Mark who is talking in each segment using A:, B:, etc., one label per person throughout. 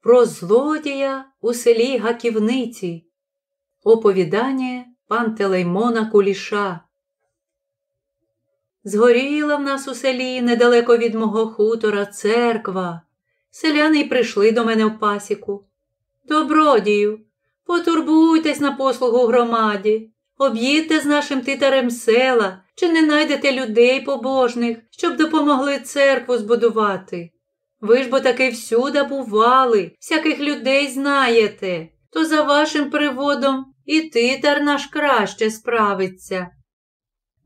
A: про злодія у селі Гаківниці. Оповідання Пантелеймона Куліша. Згоріла в нас у селі недалеко від мого хутора церква. Селяни й прийшли до мене в пасіку. Добродію, потурбуйтесь на послугу громаді, об'їдьте з нашим титарем села, чи не найдете людей побожних, щоб допомогли церкву збудувати. Ви ж бо таки всюди бували, всяких людей знаєте, то за вашим приводом і титар наш краще справиться.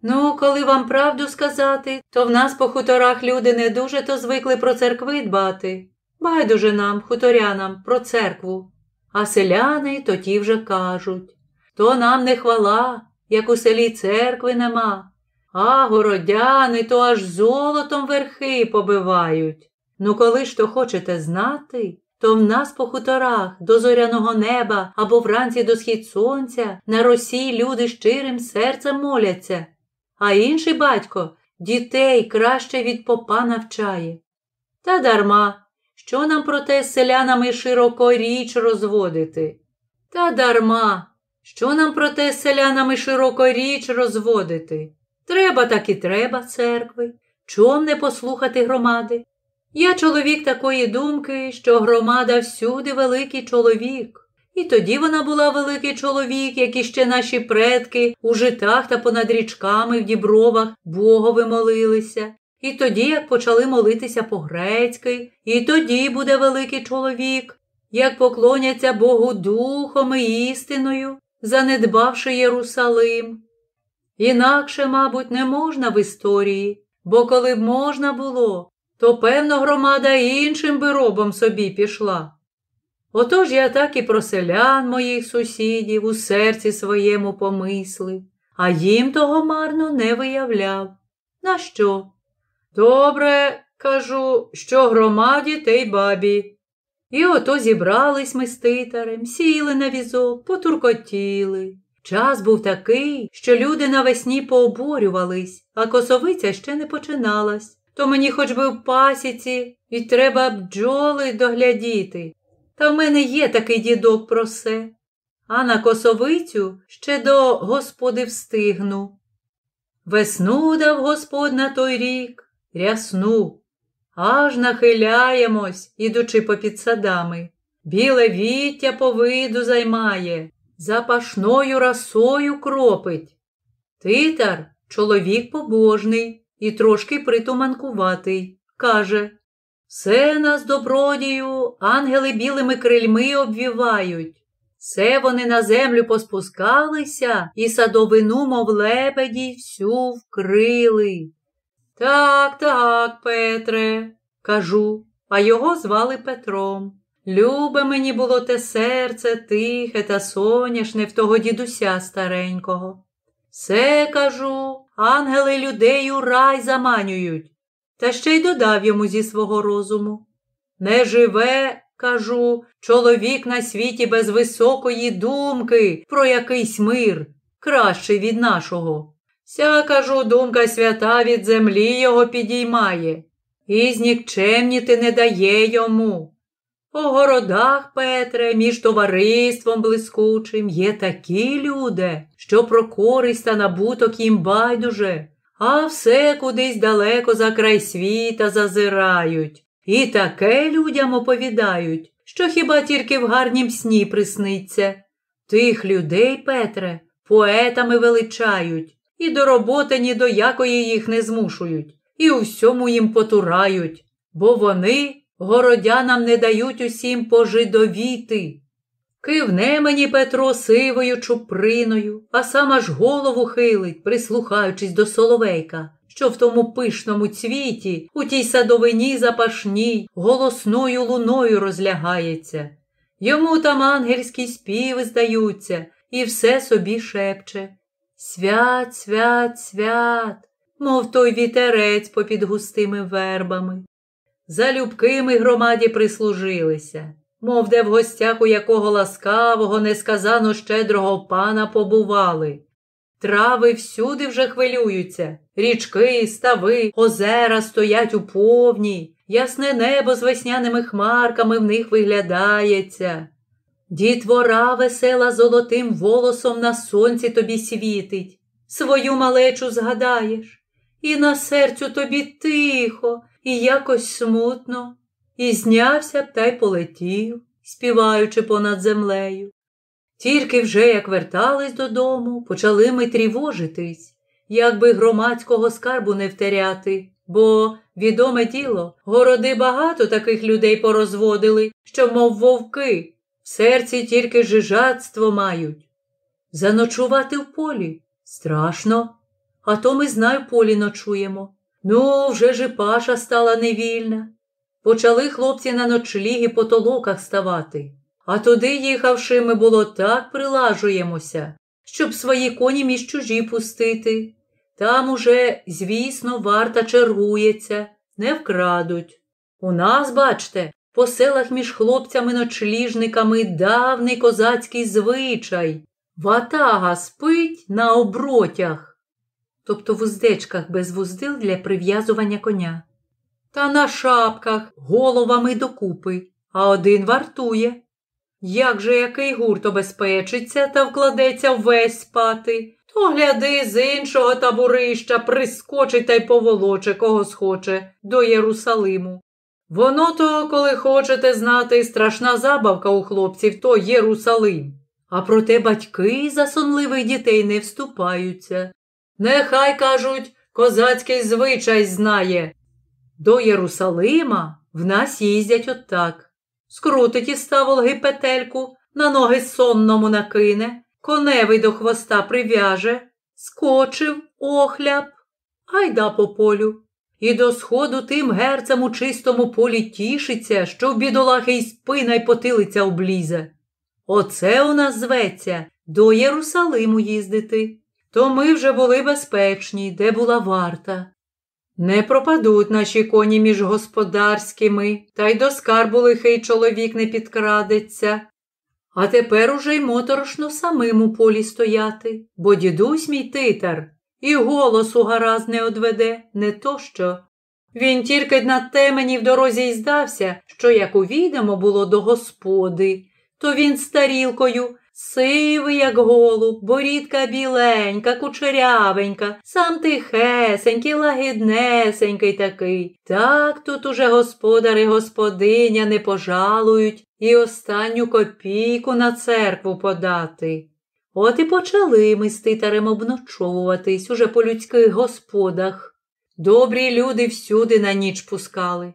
A: Ну, коли вам правду сказати, то в нас по хуторах люди не дуже то звикли про церкви дбати. Байдуже нам, хуторянам, про церкву. А селяни то ті вже кажуть то нам не хвала, як у селі церкви нема, а городяни то аж золотом верхи побивають. Ну, коли ж то хочете знати, то в нас по хуторах до зоряного неба або вранці до схід сонця на росі люди щирим серцем моляться, а інший батько дітей краще від попа навчає. Та дарма, що нам про те з селянами широко річ розводити? Та дарма, що нам про те з селянами широко річ розводити? Треба так і треба церкви. Чом не послухати громади? Я чоловік такої думки, що громада всюди великий чоловік. І тоді вона була великий чоловік, як і ще наші предки у житах та понад річками в дібровах Богові молилися. І тоді, як почали молитися по-грецьки, і тоді буде великий чоловік, як поклоняться Богу духом і істиною, занедбавши Єрусалим. Інакше, мабуть, не можна в історії, бо коли б можна було, то, певно, громада іншим би робом собі пішла. Отож я так і про селян моїх сусідів у серці своєму помислив, а їм того марно не виявляв. На що? Добре, кажу, що громаді те й бабі. І ото зібрались ми з титарем, сіли на візок, потуркотіли. Час був такий, що люди навесні пооборювались, а косовиця ще не починалась. То мені хоч би в пасіці і треба бджоли доглядіти. Та в мене є такий дідок про все. А на косовицю ще до господи встигну. Весну дав Господь на той рік, рясну, аж нахиляємось, ідучи попід садами. Біле віття по виду займає, запашною росою кропить. Титар чоловік побожний і трошки притуманкуватий, каже Все нас, добродію, ангели білими крильми обвівають. Все вони на землю поспускалися і садовину, мов лебеді, всю вкрили. Так, так, Петре, кажу, а його звали Петром. Любе мені було те серце тихе та соняшне в того дідуся старенького. Все кажу, ангели людей у рай заманюють, та ще й додав йому зі свого розуму. Не живе, кажу, чоловік на світі без високої думки про якийсь мир, кращий від нашого. Ся, кажу, думка свята від землі його підіймає, і знікчемніти не дає йому. По городах, Петре, між товариством блискучим є такі люди, що про користь та набуток їм байдуже, а все кудись далеко за край світа зазирають. І таке людям оповідають, що хіба тільки в гарнім сні присниться. Тих людей, Петре, поетами величають, і до роботи ні до якої їх не змушують, і у всьому їм потурають, бо вони городянам не дають усім пожидовіти. Кивне мені Петро сивою чуприною, а сам аж голову хилить, прислухаючись до соловейка, що в тому пишному цвіті, у тій садовині запашній, голосною луною розлягається. Йому там ангельські співи здаються, і все собі шепче. Свят, свят, свят, мов той вітерець попід густими вербами. Залюбки ми громаді прислужилися, мов де в гостях у якого ласкавого, несказано щедрого пана побували. Трави всюди вже хвилюються, річки, стави, озера стоять у повній, ясне небо з весняними хмарками в них виглядається. Дітвора весела золотим волосом на сонці тобі світить, свою малечу згадаєш, і на серцю тобі тихо, і якось смутно, і знявся б та й полетів, співаючи понад землею. Тільки вже, як вертались додому, почали ми тривожитись, як би громадського скарбу не втеряти, бо, відоме діло, городи багато таких людей порозводили, що, мов вовки, в серці тільки жижатство мають. Заночувати в полі страшно, а то ми знай в полі ночуємо. Ну, вже ж і паша стала невільна. Почали хлопці на ночліги по толоках ставати, а туди, їхавши, ми було так прилажуємося, щоб свої коні між чужі пустити. Там уже, звісно, варта чергується, не вкрадуть. У нас, бачте, по селах між хлопцями-ночліжниками давний козацький звичай. Ватага спить на обротях, тобто в уздечках без вуздил для прив'язування коня. Та на шапках головами докупи, а один вартує. Як же який гурт обезпечиться та вкладеться весь спати, то гляди з іншого табурища прискочить та й поволоче, кого схоче, до Єрусалиму. Воно то, коли хочете знати, страшна забавка у хлопців, то Єрусалим. А проте батьки за сонливих дітей не вступаються. Нехай, кажуть, козацький звичай знає. До Єрусалима в нас їздять отак. Скрутить із ставолги петельку, на ноги сонному накине, коневий до хвоста прив'яже, скочив охляп, айда по полю. І до сходу тим герцем у чистому полі тішиться, що в бідолахи й спина й потилиця облізе. Оце у нас зветься до Єрусалиму їздити. То ми вже були безпечні, де була варта. Не пропадуть наші коні між господарськими, та й до скарбу лихий чоловік не підкрадеться. А тепер уже й моторошно самим у полі стояти, бо дідусь мій титар і голосу гаразд не одведе, не то що. Він тільки на темені в дорозі й здався, що як увійдемо було до господи, то він з тарілкою, сивий, як голуб, борідка біленька, кучерявенька, сам тихесенький, лагіднесенький такий. Так тут уже господар і господиня не пожалують і останню копійку на церкву подати. От і почали ми з титарем обночовуватись уже по людських господах. Добрі люди всюди на ніч пускали.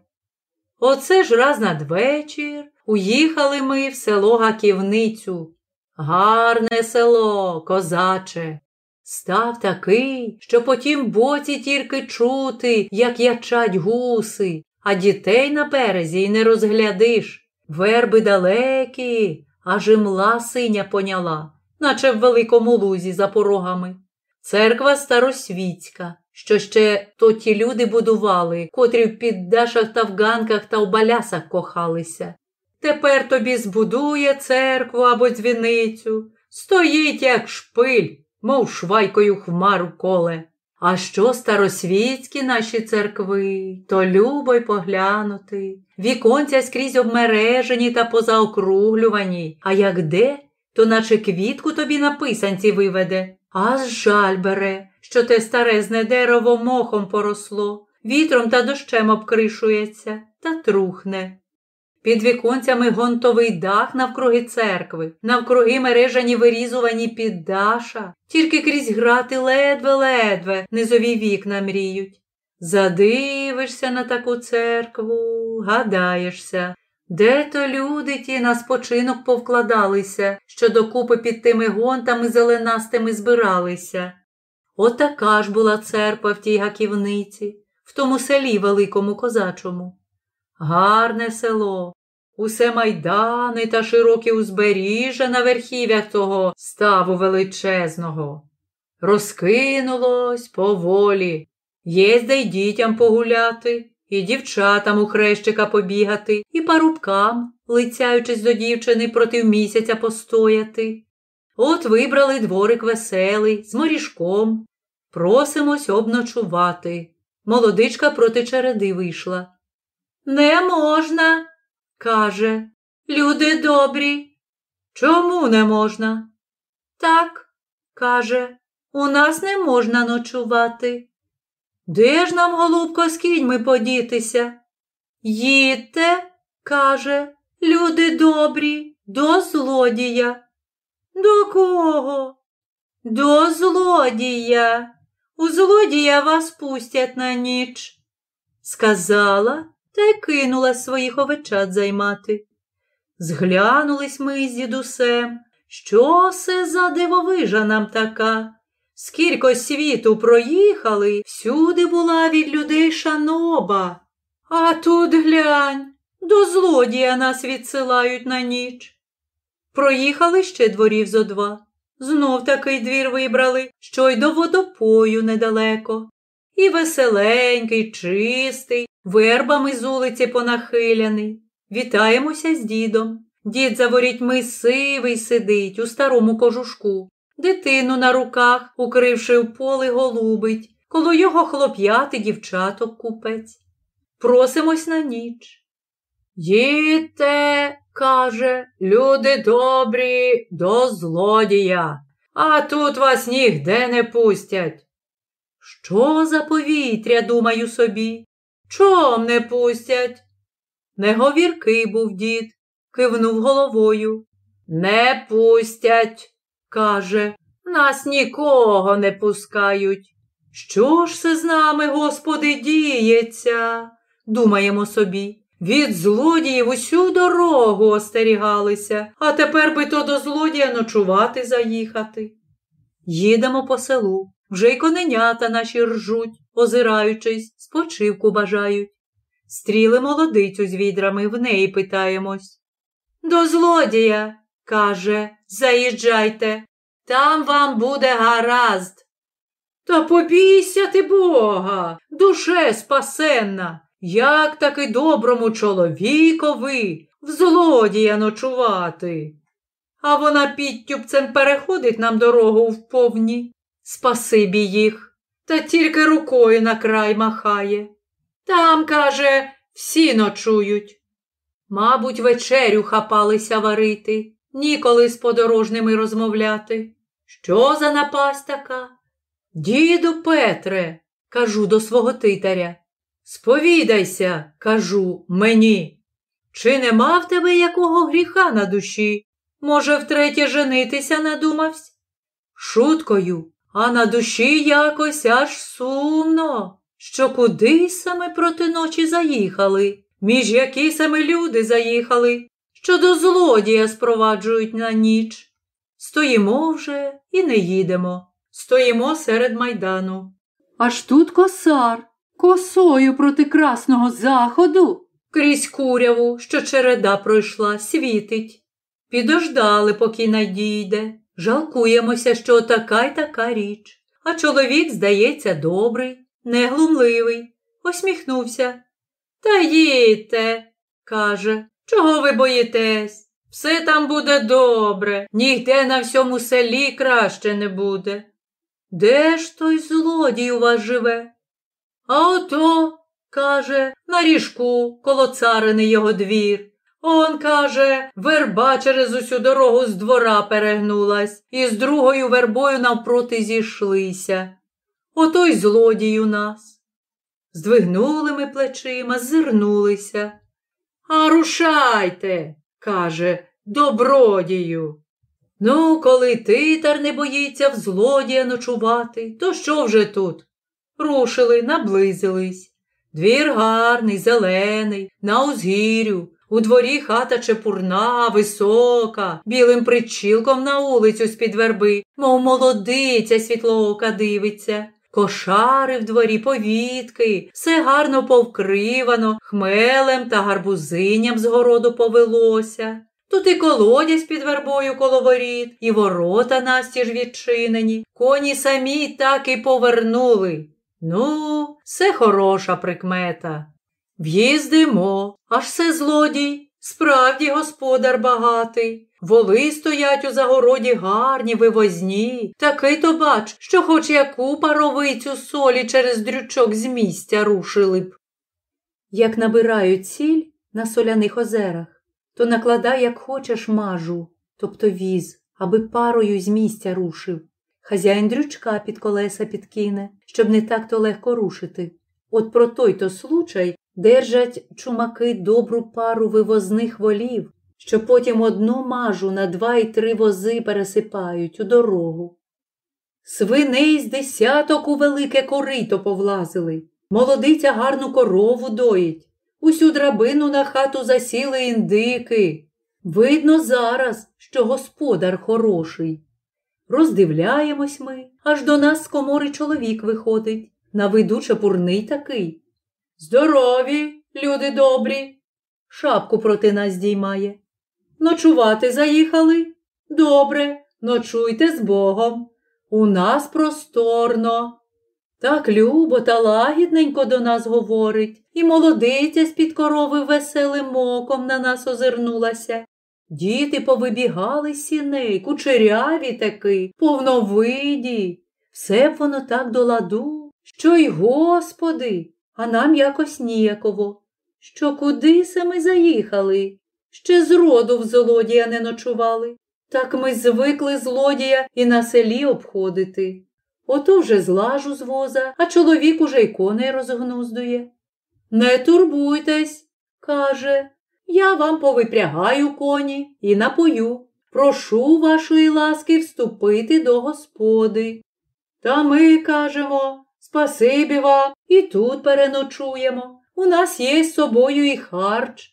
A: Оце ж раз надвечір уїхали ми в село Гаківницю. Гарне село, козаче. Став такий, що по тім боці тільки чути, як ячать гуси, а дітей на березі й не розглядиш. Верби далекі, аж і мла синя поняла наче в великому лузі за порогами. Церква старосвітська, що ще то ті люди будували, котрі в піддашах та в ганках та в балясах кохалися. Тепер тобі збудує церкву або дзвіницю, стоїть, як шпиль, мов швайкою хмару коле. А що старосвітські наші церкви, то любо й поглянути. Віконця скрізь обмережені та позаокруглювані, а як де, то наче квітку тобі на писанці виведе, аж жаль бере, що те старезне дерево мохом поросло, вітром та дощем обкришується та трухне. Під віконцями гонтовий дах навкруги церкви, навкруги мережані вирізувані піддаша, тільки крізь грати ледве-ледве низові вікна мріють. Задивишся на таку церкву, гадаєшся, де то люди ті на спочинок повкладалися, що докупи під тими гонтами зеленастими збиралися? Отака ж була церква в тій гаківниці, в тому селі великому козачому. Гарне село, усе майдани та широкі узберіжжя на верхів'ях того ставу величезного. Розкинулось поволі, єзде й дітям погуляти і дівчатам у хрещика побігати, і парубкам, лицяючись до дівчини проти місяця постояти. От вибрали дворик веселий, з морішком. Просимось обночувати. Молодичка проти череди вийшла. Не можна, каже, люди добрі. Чому не можна? Так, каже, у нас не можна ночувати. Де ж нам, голубко, з кіньми подітися? Їдьте, каже, люди добрі, до злодія. До кого? До злодія. У злодія вас пустять на ніч. Сказала та й кинула своїх овечат займати. Зглянулись ми з дідусем, що це за дивовижа нам така. Скільки світу проїхали, всюди була від людей шаноба. А тут глянь, до злодія нас відсилають на ніч. Проїхали ще дворів зо два. Знов такий двір вибрали, що й до водопою недалеко. І веселенький, чистий, вербами з вулиці понахиляний. Вітаємося з дідом. Дід за ворітьми сивий сидить у старому кожушку. Дитину на руках, укривши в поле, голубить, коло його хлоп'яти дівчаток купець. Просимось на ніч. Їдьте, каже, люди добрі, до злодія, а тут вас нігде не пустять. Що за повітря, думаю собі? Чом не пустять? Неговіркий був дід, кивнув головою. Не пустять, каже, нас нікого не пускають. Що ж це з нами, Господи, діється? Думаємо собі. Від злодіїв усю дорогу остерігалися, а тепер би то до злодія ночувати заїхати. Їдемо по селу, вже й коненята наші ржуть, озираючись, спочивку бажають. Стріли молодицю з відрами, в неї питаємось. До злодія, каже, заїжджайте, там вам буде гаразд. Та побійся ти Бога, душе спасенна. Як таки доброму чоловікові в злодія ночувати? А вона підтюбцем переходить нам дорогу вповні. Спасибі їх, та тільки рукою на край махає. Там, каже, всі ночують. Мабуть, вечерю хапалися варити, ніколи з подорожними розмовляти. Що за напасть така? Діду Петре, кажу до свого титаря. Сповідайся, кажу, мені. Чи нема в тебе якого гріха на душі? Може, втретє женитися надумавсь? Шуткою, а на душі якось аж сумно, що куди саме проти ночі заїхали, між які саме люди заїхали, що до злодія спроваджують на ніч. Стоїмо вже і не їдемо. Стоїмо серед майдану. Аж тут косар косою проти красного заходу, крізь куряву, що череда пройшла, світить. Підождали, поки надійде. Жалкуємося, що така й така річ. А чоловік, здається, добрий, неглумливий, посміхнувся. Та їдьте, каже, чого ви боїтесь? Все там буде добре, нігде на всьому селі краще не буде. Де ж той злодій у вас живе? А ото, каже, на ріжку коло царини його двір. Он, каже, верба через усю дорогу з двора перегнулась і з другою вербою навпроти зійшлися. Ото й злодій у нас. Здвигнули ми плечима, зирнулися. А рушайте, каже, добродію. Ну, коли титар не боїться в злодія ночувати, то що вже тут? Рушили, наблизились. Двір гарний, зелений, на узгір'ю. У дворі хата чепурна, висока, білим причілком на вулицю з-під верби, мов молодиця світлоока дивиться. Кошари в дворі повітки, все гарно повкривано, хмелем та гарбузиням з городу повелося. Тут і колодязь під вербою коло воріт, і ворота настіж відчинені, коні самі так і повернули. Ну, все хороша прикмета. В'їздимо, аж все злодій, справді господар багатий. Воли стоять у загороді гарні, вивозні. Такий то бач, що хоч яку паровицю солі через дрючок з місця рушили б. як набирають сіль на соляних озерах, то накладай, як хочеш, мажу, тобто віз, аби парою з місця рушив. Хазяїн дрючка під колеса підкине, щоб не так то легко рушити. От про той то случай держать чумаки добру пару вивозних волів, що потім одну мажу на два і три вози пересипають у дорогу. Свиней з десяток у велике корито повлазили, молодиця гарну корову доїть, усю драбину на хату засіли індики. Видно зараз, що господар хороший. Роздивляємось ми, аж до нас з комори чоловік виходить, на виду чепурний такий. Здорові, люди добрі, шапку проти нас здіймає. Ночувати заїхали? Добре, ночуйте з Богом. У нас просторно. Так любо та лагідненько до нас говорить, і молодиця з-під корови веселим оком на нас озирнулася. Діти повибігали сіней, кучеряві таки, повновиді. Все б воно так до ладу, що й господи, а нам якось ніяково. Що куди се ми заїхали? Ще зроду в злодія не ночували. Так ми звикли злодія і на селі обходити. Ото вже злажу з воза, а чоловік уже й коней розгнуздує. Не турбуйтесь, каже, я вам повипрягаю коні і напою. Прошу вашої ласки вступити до господи. Та ми кажемо спасибі вам і тут переночуємо. У нас є з собою і харч.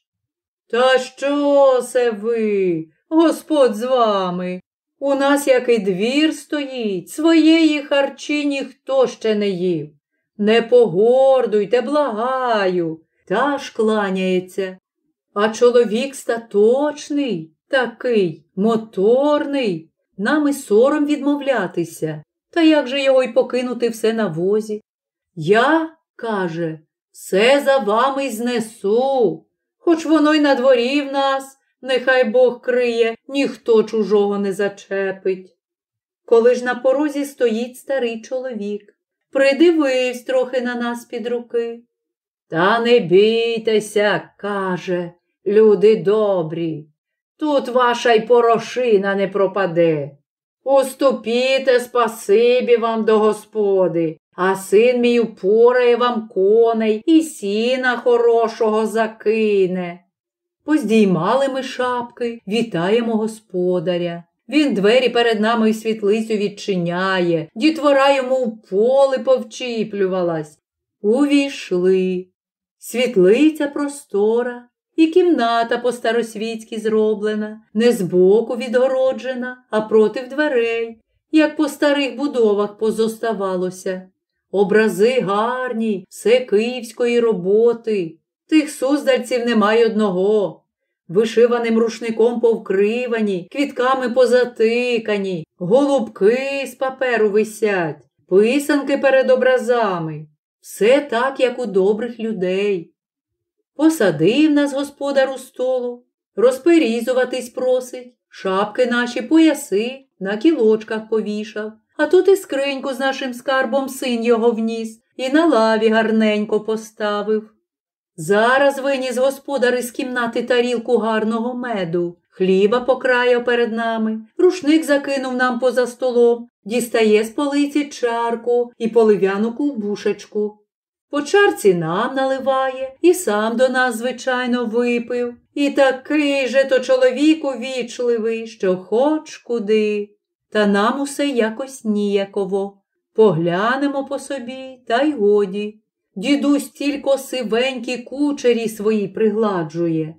A: Та що це ви, Господь з вами? У нас який двір стоїть, своєї харчі ніхто ще не їв. Не погордуйте, благаю, та ж кланяється. А чоловік статочний, такий, моторний, нам і сором відмовлятися. Та як же його й покинути все на возі? Я, каже, все за вами знесу, хоч воно й на дворі в нас, нехай Бог криє, ніхто чужого не зачепить. Коли ж на порозі стоїть старий чоловік, придививсь трохи на нас під руки. Та не бійтеся, каже, люди добрі, тут ваша й порошина не пропаде. Уступіте спасибі вам до господи, а син мій упорає вам коней і сіна хорошого закине. Поздіймали ми шапки, вітаємо господаря. Він двері перед нами світлицю відчиняє, дітвора йому в поле повчіплювалась. Увійшли. Світлиця простора, і кімната по старосвітськи зроблена, не збоку відгороджена, а против дверей, як по старих будовах позоставалося. Образи гарні, все київської роботи. Тих суздальців немає одного. Вишиваним рушником повкривані, квітками позатикані, голубки з паперу висять, писанки перед образами. Все так, як у добрих людей. Посадив нас господар у столу, розперізуватись просить, шапки наші пояси на кілочках повішав, а тут і скриньку з нашим скарбом син його вніс і на лаві гарненько поставив. Зараз виніс господар із кімнати тарілку гарного меду, хліба покраяв перед нами, рушник закинув нам поза столом, дістає з полиці чарку і полив'яну ковбушечку. По чарці нам наливає і сам до нас, звичайно, випив. І такий же то чоловік увічливий, що хоч куди. Та нам усе якось ніяково. Поглянемо по собі, та й годі. Дідусь тільки сивенькі кучері свої пригладжує.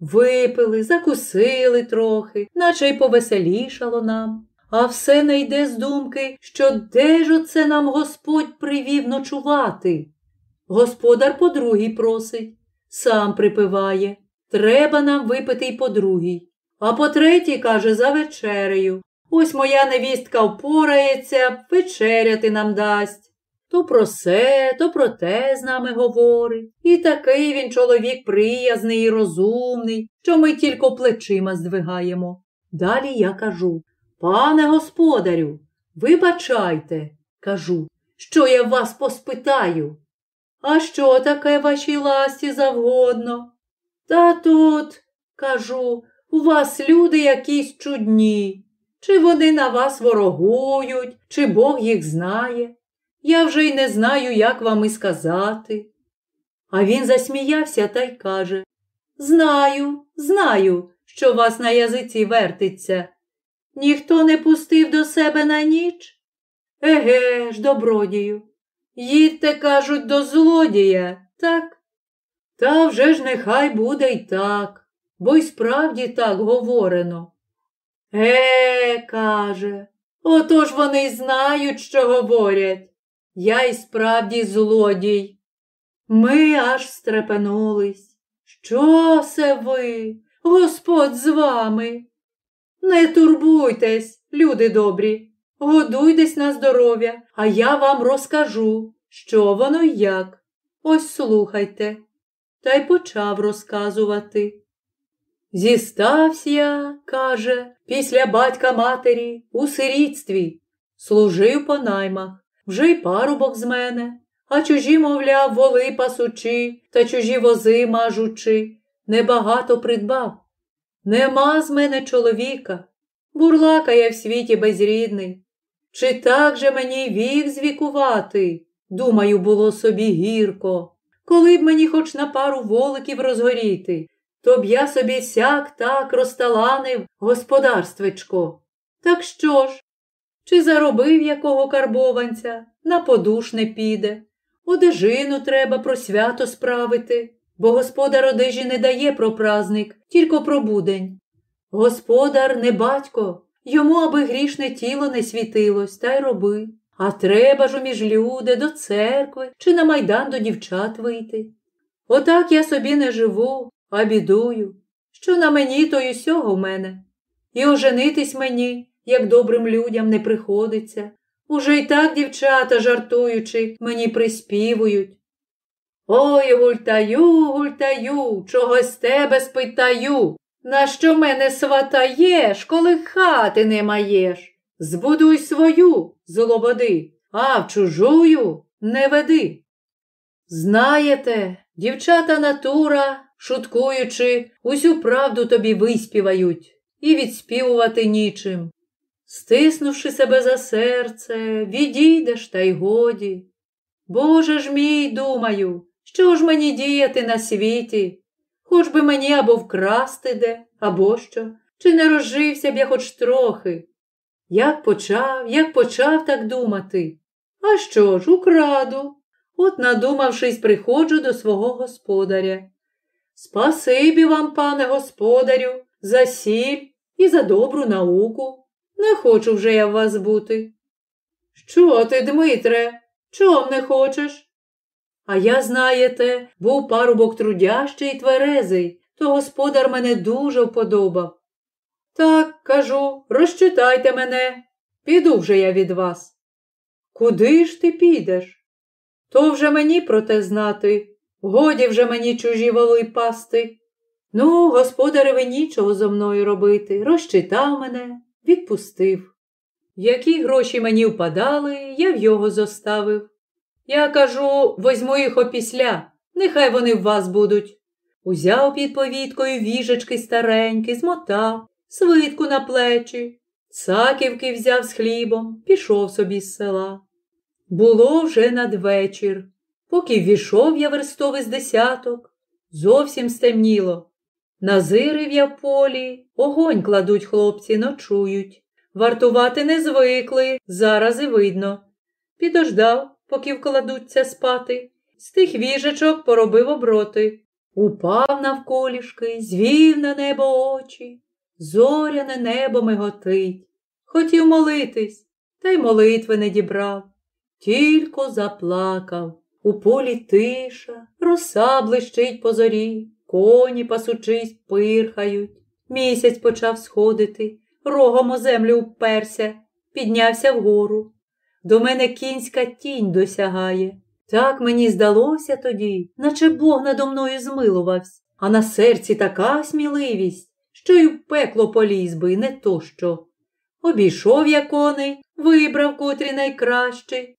A: Випили, закусили трохи, наче й повеселішало нам. А все не йде з думки, що де ж оце нам Господь привів ночувати. Господар по другій просить, сам припиває. Треба нам випити й по другій. А по третій, каже, за вечерею. Ось моя невістка впорається, вечеряти нам дасть. То про се, то про те з нами говорить. І такий він чоловік приязний і розумний, що ми тільки плечима здвигаємо. Далі я кажу Пане господарю, вибачайте, кажу, що я вас поспитаю. А що таке вашій ласті завгодно? Та тут, кажу, у вас люди якісь чудні. Чи вони на вас ворогують, чи Бог їх знає. Я вже й не знаю, як вам і сказати. А він засміявся та й каже Знаю, знаю, що вас на язиці вертиться. Ніхто не пустив до себе на ніч? Еге ж, добродію. Їдьте, кажуть, до злодія, так? Та вже ж нехай буде й так, бо й справді так говорено. Е, каже, отож вони знають, що говорять. Я й справді злодій. Ми аж стрепенулись. Що це ви? Господь з вами? Не турбуйтесь, люди добрі, годуйтесь на здоров'я, а я вам розкажу, що воно й як. Ось слухайте. Та й почав розказувати. Зістався, каже, після батька матері у сирітстві, служив по наймах, вже й парубок з мене, а чужі, мовляв, воли пасучи та чужі вози мажучи, небагато придбав. Нема з мене чоловіка, бурлака я в світі безрідний. Чи так же мені вік звікувати? Думаю, було собі гірко. Коли б мені хоч на пару воликів розгоріти, то б я собі сяк так розталанив господарствечко. Так що ж? Чи заробив якого карбованця, на подуш не піде, одежину треба про свято справити, бо господар одежі не дає про праздник, тільки про будень. Господар не батько, йому аби грішне тіло не світилось, та й роби. А треба ж уміж люди до церкви чи на майдан до дівчат вийти. Отак я собі не живу, а бідую, що на мені, то й усього в мене. І оженитись мені, як добрим людям, не приходиться. Уже й так дівчата, жартуючи, мені приспівують. Ой, гультаю, гультаю, чогось тебе спитаю. Нащо мене сватаєш, коли хати не маєш? Збудуй свою, злободи, а в чужую не веди. Знаєте, дівчата натура, шуткуючи, усю правду тобі виспівають і відспівувати нічим. Стиснувши себе за серце, відійдеш та й годі. Боже ж мій, думаю, що ж мені діяти на світі? Хоч би мені або вкрасти де, або що, чи не розжився б я хоч трохи. Як почав, як почав так думати. А що ж, украду? От, надумавшись, приходжу до свого господаря. Спасибі вам, пане господарю, за сіль і за добру науку. Не хочу вже я в вас бути. Що ти, Дмитре, чом не хочеш? А я, знаєте, був парубок трудящий і тверезий, то господар мене дуже вподобав. Так, кажу, розчитайте мене, піду вже я від вас. Куди ж ти підеш? То вже мені про те знати. Годі вже мені чужі воли пасти. Ну, господареві нічого зо мною робити. Розчитав мене, відпустив. Які гроші мені впадали, я в його зоставив. Я кажу, возьму їх опісля, нехай вони в вас будуть. Узяв під повідкою віжечки старенькі, змотав, свитку на плечі, саківки взяв з хлібом, пішов собі з села. Було вже надвечір. Поки ввійшов я верстовий з десяток, зовсім стемніло. Назирив я полі, огонь кладуть хлопці, ночують. Вартувати не звикли, зараз і видно. Підождав, поки вкладуться спати, з тих віжечок поробив оброти. Упав навколішки, звів на небо очі, зоряне небо миготить. Хотів молитись, та й молитви не дібрав. Тільки заплакав. У полі тиша, роса блищить по зорі, коні пасучись, пирхають. Місяць почав сходити, рогом у землю вперся, піднявся вгору. До мене кінська тінь досягає. Так мені здалося тоді, наче Бог надо мною змилувався, а на серці така сміливість, що й в пекло поліз би, не то що. Обійшов я коней, вибрав котрі найкращий,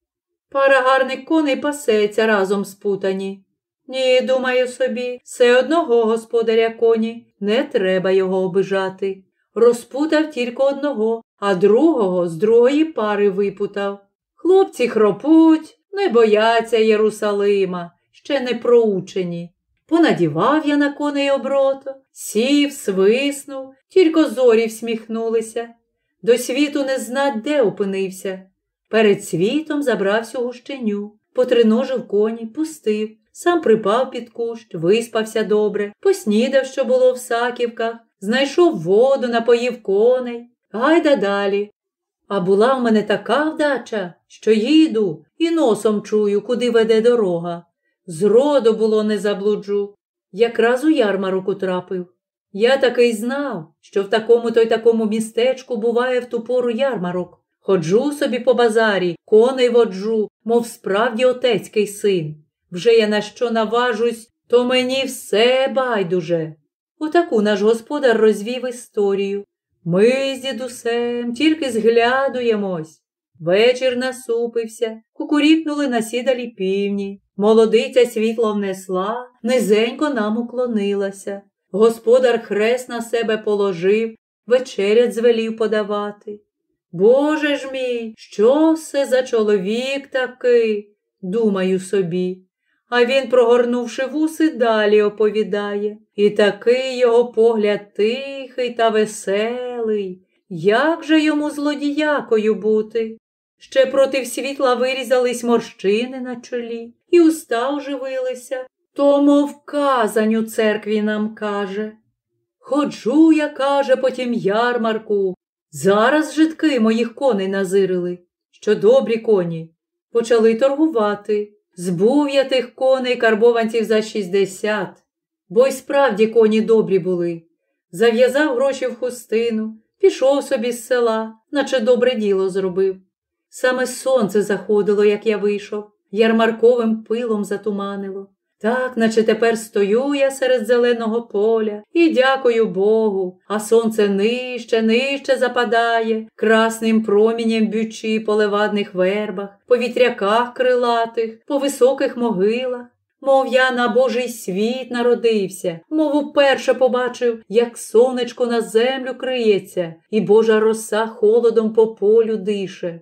A: Пара гарних коней пасеться разом спутані. Ні, думаю собі, все одного господаря коні, не треба його обижати. Розпутав тільки одного, а другого з другої пари випутав. Хлопці хропуть, не бояться Єрусалима, ще не проучені. Понадівав я на коней оброто, сів, свиснув, тільки зорі всміхнулися. До світу не знать, де опинився. Перед світом забрався гущеню, потриножив коні, пустив, сам припав під кущ, виспався добре, поснідав, що було в саківках, знайшов воду, напоїв коней, гайда далі. А була в мене така вдача, що їду і носом чую, куди веде дорога. Зроду було не заблуджу. Якраз у ярмарок утрапив. Я таки знав, що в такому то й такому містечку буває в ту пору ярмарок. Ходжу собі по базарі, коней воджу, мов справді отецький син. Вже я на що наважусь, то мені все байдуже. Отаку наш господар розвів історію. Ми з дідусем тільки зглядуємось. Вечір насупився, кукурікнули на сідалі півні. Молодиця світло внесла, низенько нам уклонилася. Господар хрест на себе положив, вечерять звелів подавати. Боже ж мій, що це за чоловік такий, думаю собі. А він, прогорнувши вуси, далі оповідає. І такий його погляд тихий та веселий. Як же йому злодіякою бути? Ще проти світла вирізались морщини на чолі, і уста оживилися. Тому вказань у церкві нам каже. Ходжу, я, каже, потім ярмарку. Зараз житки моїх коней назирили, що добрі коні. Почали торгувати. Збув я тих коней карбованців за шістдесят, бо й справді коні добрі були. Зав'язав гроші в хустину, пішов собі з села, наче добре діло зробив. Саме сонце заходило, як я вийшов, ярмарковим пилом затуманило. Так, наче тепер стою я серед зеленого поля і дякую Богу, а сонце нижче, нижче западає, красним промінням бючи по левадних вербах, по вітряках крилатих, по високих могилах. Мов я на Божий світ народився, мов уперше побачив, як сонечко на землю криється, і Божа роса холодом по полю дише.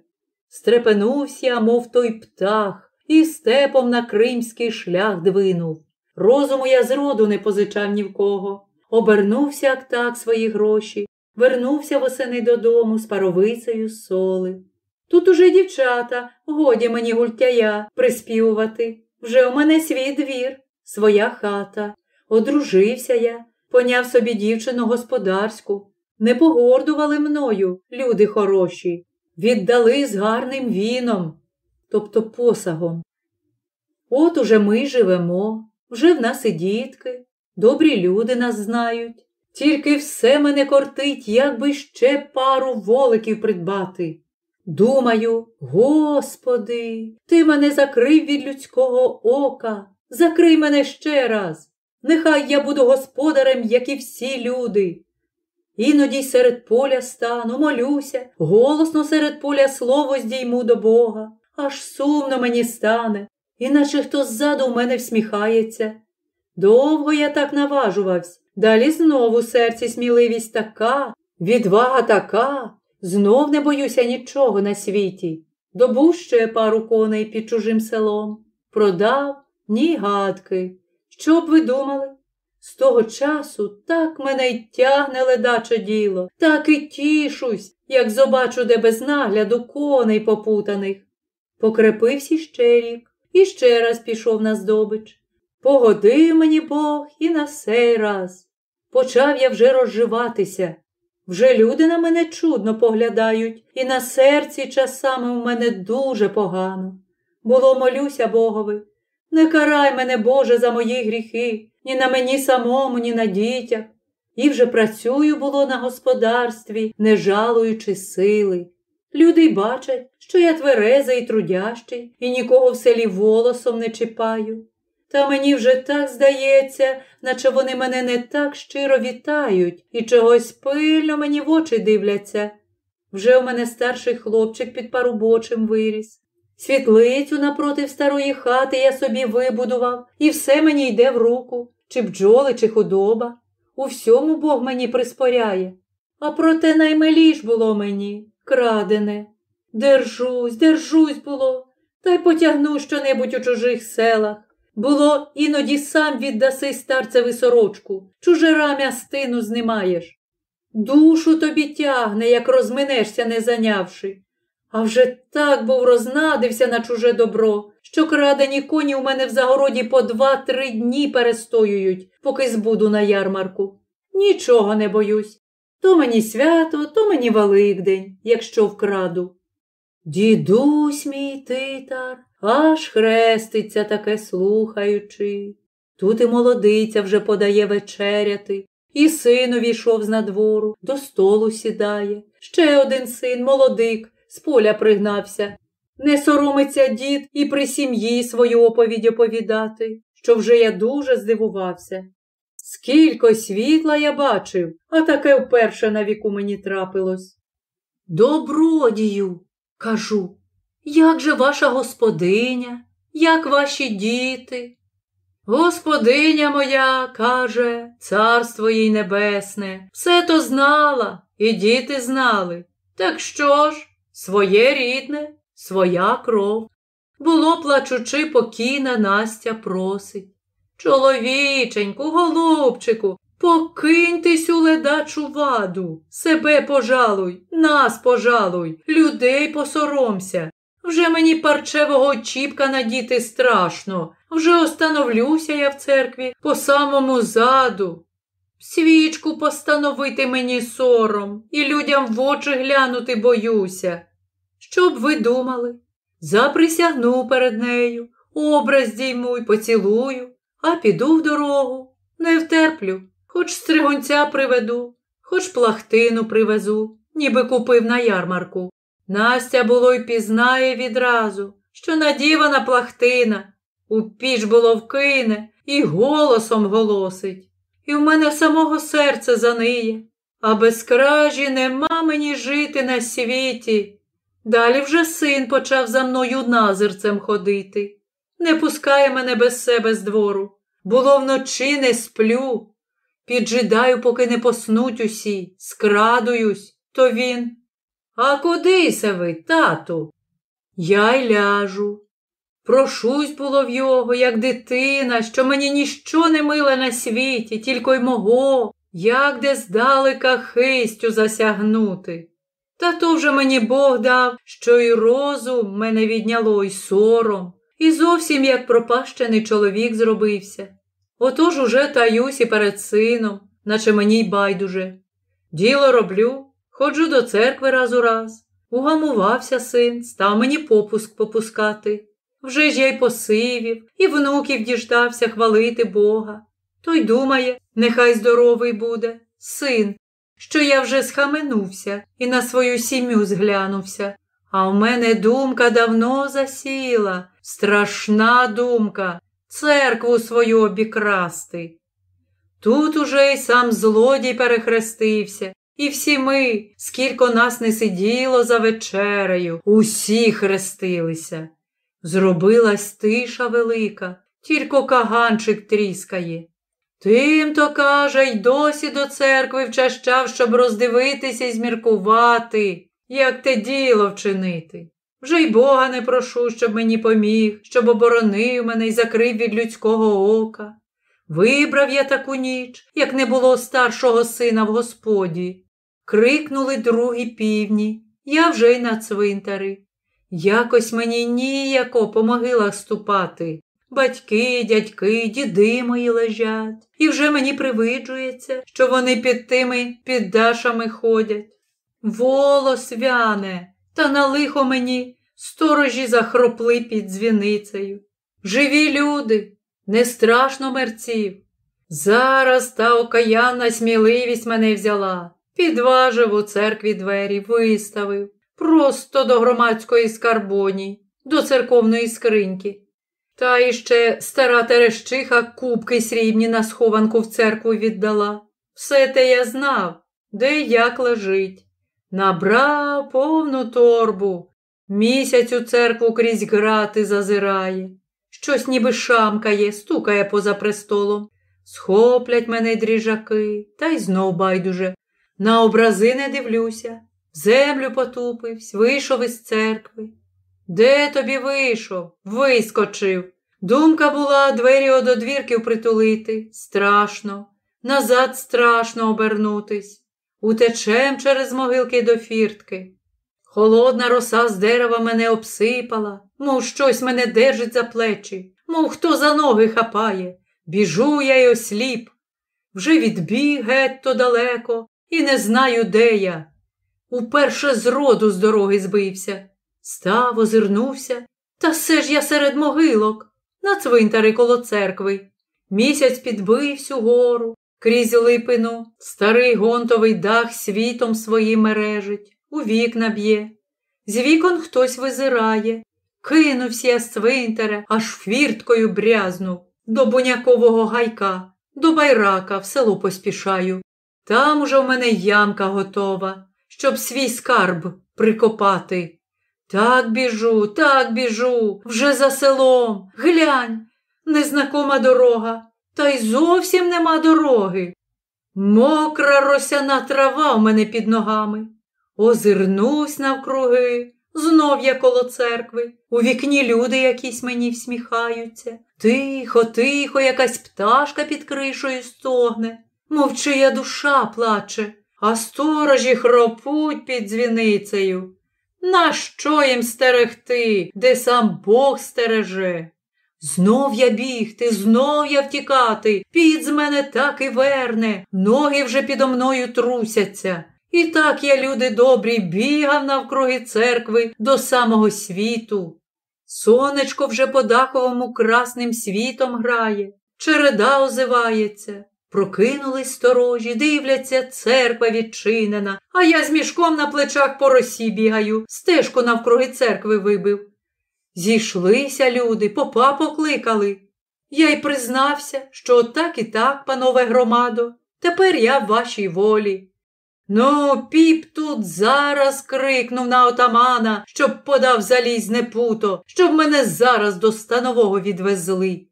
A: Стрепенувся, мов той птах і степом на кримський шлях двинув. Розуму я зроду не позичав ні в кого. Обернувся як так свої гроші, вернувся восени додому з паровицею соли. Тут уже дівчата, годі мені гультяя приспівувати. Вже у мене свій двір, своя хата. Одружився я, поняв собі дівчину господарську. Не погордували мною, люди хороші, віддали з гарним віном, тобто посагом. От уже ми живемо, вже в нас і дітки, добрі люди нас знають. Тільки все мене кортить, як би ще пару воликів придбати. Думаю, Господи, ти мене закрив від людського ока, закрий мене ще раз. Нехай я буду господарем, як і всі люди. Іноді серед поля стану, молюся, голосно серед поля слово здійму до Бога аж сумно мені стане, іначе хто ззаду в мене всміхається. Довго я так наважувався, далі знову серці сміливість така, відвага така, знов не боюся нічого на світі. Добув ще пару коней під чужим селом, продав ні гадки. Що б ви думали? З того часу так мене й тягне ледаче діло, так і тішусь, як зобачу де без нагляду коней попутаних. Покрепився ще рік і ще раз пішов на здобич. Погодив мені Бог і на сей раз. Почав я вже розживатися. Вже люди на мене чудно поглядають, і на серці часами у мене дуже погано. Було молюся Богові. Не карай мене, Боже, за мої гріхи, ні на мені самому, ні на дітях. І вже працюю було на господарстві, не жалуючи сили. Люди й бачать, що я тверезий і трудящий і нікого в селі волосом не чіпаю. Та мені вже так здається, наче вони мене не так щиро вітають і чогось пильно мені в очі дивляться. Вже у мене старший хлопчик під парубочим виріс. Світлицю напротив старої хати я собі вибудував, і все мені йде в руку, чи бджоли, чи худоба. У всьому Бог мені приспоряє. А проте наймиліш було мені, крадене. Держусь, держусь було, та й потягну щонебудь у чужих селах. Було, іноді сам віддаси старцеві сорочку, чуже рам'я стину знімаєш. Душу тобі тягне, як розминешся, не зайнявши. А вже так був рознадився на чуже добро, що крадені коні у мене в загороді по два-три дні перестоюють, поки збуду на ярмарку. Нічого не боюсь. То мені свято, то мені Великдень, якщо вкраду. Дідусь мій титар, аж хреститься таке слухаючи. Тут і молодиця вже подає вечеряти, і син увійшов з надвору, до столу сідає. Ще один син, молодик, з поля пригнався. Не соромиться дід і при сім'ї свою оповідь оповідати, що вже я дуже здивувався. Скільки світла я бачив, а таке вперше на віку мені трапилось. Добродію, кажу, як же ваша господиня, як ваші діти? Господиня моя, каже, царство їй небесне, все то знала, і діти знали. Так що ж, своє рідне, своя кров. Було, плачучи, покійна Настя просить. Чоловіченьку, голубчику, покиньте сю ледачу ваду, себе пожалуй, нас пожалуй, людей посоромся. Вже мені парчевого чіпка надіти страшно, вже остановлюся я в церкві по самому заду. Свічку постановити мені сором і людям в очі глянути боюся. Що б ви думали? Заприсягну перед нею, образ дійму й поцілую, а піду в дорогу, не втерплю, хоч стригунця приведу, хоч плахтину привезу, ніби купив на ярмарку. Настя було й пізнає відразу, що надівана плахтина, у піч було вкине і голосом голосить. І в мене самого серце заниє, а без кражі нема мені жити на світі. Далі вже син почав за мною назирцем ходити. Не пускає мене без себе з двору. Було вночі не сплю. Піджидаю, поки не поснуть усі, скрадуюсь, то він. А куди се ви, тату? Я й ляжу. Прошусь було в його, як дитина, що мені ніщо не миле на світі, тільки й мого, як де здалека хистю засягнути. Та то вже мені Бог дав, що й розум мене відняло, й сором, і зовсім як пропащений чоловік зробився. Отож уже таюсь і перед сином, наче мені й байдуже. Діло роблю, ходжу до церкви раз у раз. Угамувався син, став мені попуск попускати. Вже ж я й посивів, і внуків діждався хвалити Бога. Той думає, нехай здоровий буде, син, що я вже схаменувся і на свою сім'ю зглянувся. А в мене думка давно засіла, страшна думка, церкву свою обікрасти. Тут уже й сам злодій перехрестився, і всі ми, скільки нас не сиділо за вечерею, усі хрестилися. Зробилась тиша велика, тільки каганчик тріскає. Тим то, каже, й досі до церкви вчащав, щоб роздивитися і зміркувати, як те діло вчинити. Вже й Бога не прошу, щоб мені поміг, щоб оборонив мене і закрив від людського ока. Вибрав я таку ніч, як не було старшого сина в господі. Крикнули другі півні, я вже й на цвинтари. Якось мені ніяко по могилах ступати. Батьки, дядьки, діди мої лежать, і вже мені привиджується, що вони під тими піддашами ходять. Волос вяне, та на лихо мені сторожі захропли під дзвіницею. Живі люди, не страшно мерців. Зараз та окаянна сміливість мене взяла, підважив у церкві двері, виставив просто до громадської скарбоні, до церковної скриньки. Та іще стара терещиха кубки срібні на схованку в церкву віддала. Все те я знав, де як лежить. Набрав повну торбу, Місяць у церкву крізь грати зазирає, щось ніби шамкає, стукає поза престолом. Схоплять мене дріжаки, та й знов байдуже. На образи не дивлюся, в землю потупивсь, вийшов із церкви. Де тобі вийшов? Вискочив. Думка була двері од одвірків притулити. Страшно, назад страшно обернутись. Утечем через могилки до фіртки. Холодна роса з дерева мене обсипала, мов щось мене держить за плечі, мов хто за ноги хапає. Біжу я й осліп. Вже відбіг гетто далеко і не знаю, де я. Уперше з роду з дороги збився. Став, озирнувся, та все ж я серед могилок, на цвинтари коло церкви. Місяць підбив всю гору, крізь липину, старий гонтовий дах світом своїм мережить, у вікна б'є. З вікон хтось визирає. Кинувся я з цвинтаря, аж фірткою брязнув, до бунякового гайка, до байрака в село поспішаю. Там уже в мене ямка готова, щоб свій скарб прикопати. Так біжу, так біжу, вже за селом. Глянь, незнакома дорога, та й зовсім нема дороги. Мокра росяна трава в мене під ногами. Озирнусь навкруги, знов я коло церкви. У вікні люди якісь мені всміхаються. Тихо, тихо, якась пташка під кришою стогне. Мовчия душа плаче, а сторожі хропуть під дзвіницею. Нащо їм стерегти, де сам Бог стереже? Знов я бігти, знов я втікати, під з мене так і верне, ноги вже підо мною трусяться. І так я, люди добрі, бігав навкруги церкви до самого світу. Сонечко вже по даховому красним світом грає, череда озивається. Прокинулись сторожі, дивляться, церква відчинена, а я з мішком на плечах по росі бігаю, стежку навкруги церкви вибив. Зійшлися люди, попа покликали. Я й признався, що так і так, панове громадо, тепер я в вашій волі. Ну, піп тут зараз крикнув на отамана, щоб подав залізне путо, щоб мене зараз до станового відвезли.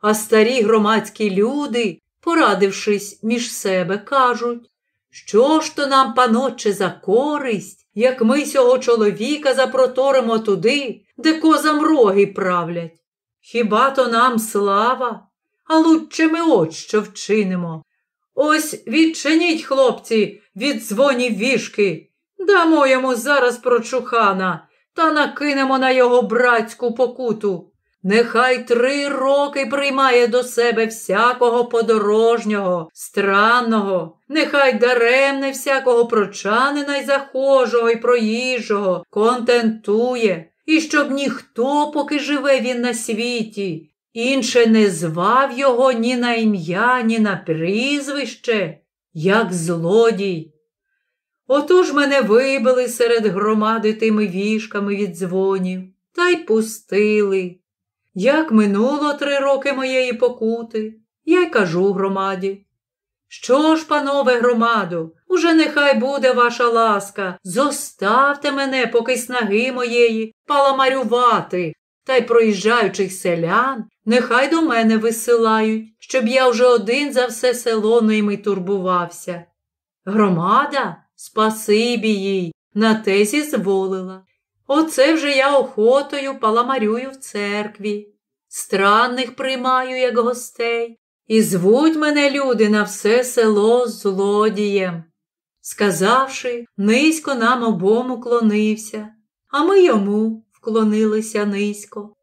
A: А старі громадські люди порадившись між себе, кажуть, що ж то нам, паноче, за користь, як ми сього чоловіка запроторимо туди, де козам роги правлять. Хіба то нам слава, а лучше ми от що вчинимо. Ось відчиніть, хлопці, від дзвонів вішки, дамо йому зараз прочухана та накинемо на його братську покуту. Нехай три роки приймає до себе всякого подорожнього, странного, нехай даремне всякого прочанина й захожого й проїжджого, контентує, і щоб ніхто, поки живе він на світі, інше не звав його ні на ім'я, ні на прізвище, як злодій. Отож мене вибили серед громади тими вішками від дзвонів та й пустили. Як минуло три роки моєї покути, я й кажу громаді. Що ж, панове громаду, уже нехай буде ваша ласка, зоставте мене, поки снаги моєї, паламарювати, та й проїжджаючих селян, нехай до мене висилають, щоб я вже один за все село ними турбувався. Громада, спасибі їй, на те зізволила. Оце вже я охотою паламарюю в церкві. Странних приймаю, як гостей, і звуть мене люди на все село злодієм. Сказавши, низько нам обом уклонився, а ми йому вклонилися низько.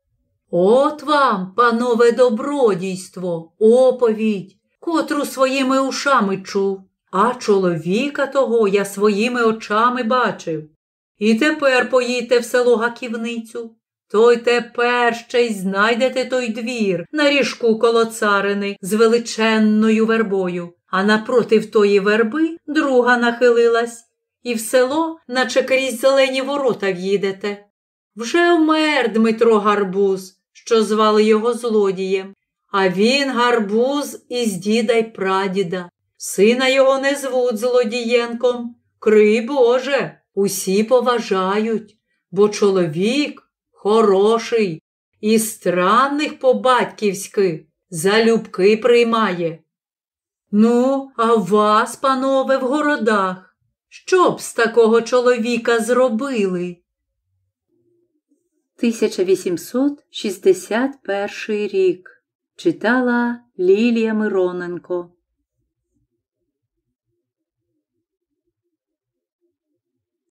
A: От вам, панове добродійство, оповідь, котру своїми ушами чув, а чоловіка того я своїми очами бачив. І тепер поїдьте в село Гаківницю. То й тепер ще й знайдете той двір на ріжку коло царини з величенною вербою, а напротив тої верби друга нахилилась, і в село, наче крізь зелені ворота в'їдете. Вже вмер Дмитро Гарбуз, що звали його злодієм, а він гарбуз із діда й прадіда. Сина його не звуть злодієнком. Крий Боже. Усі поважають. бо чоловік хороший і странних по-батьківськи залюбки приймає. Ну, а вас, панове, в городах, що б з такого чоловіка зробили?
B: 1861 рік читала Лілія Мироненко